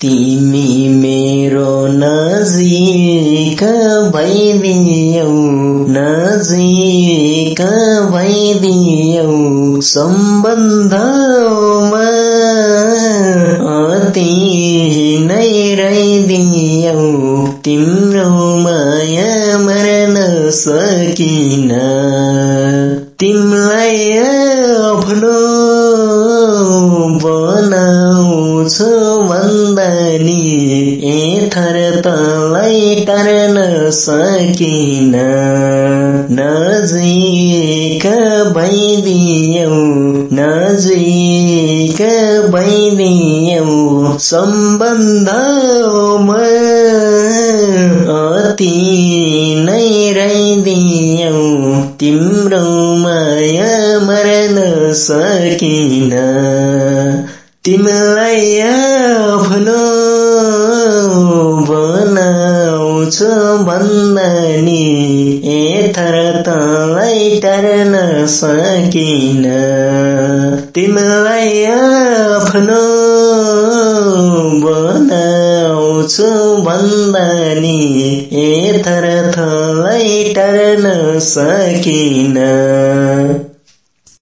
तिमी मेरो नजिक भइदियौ नजिक भइदियौ सम्बन्धमा अति नै रहिदियौ। तिम्रो माया मर्न सकिन तिमीलाई आफ्नो बनाउँछु भन्दा नि थर तलाई टर्न सकिन। नजिक भइदियौ नजिक भइदियौ सम्बन्धमा अति नै रहिदियौ तिम्रो माया मर्न सकिन। तिमीलाई आफ्नो बनाउँछु भन्दा नि एथर तलाई टर्न सकिन। तिमीलाई आफ्नो बनाउँछु भन्दा नि एथर थलाई टर्न सकिन।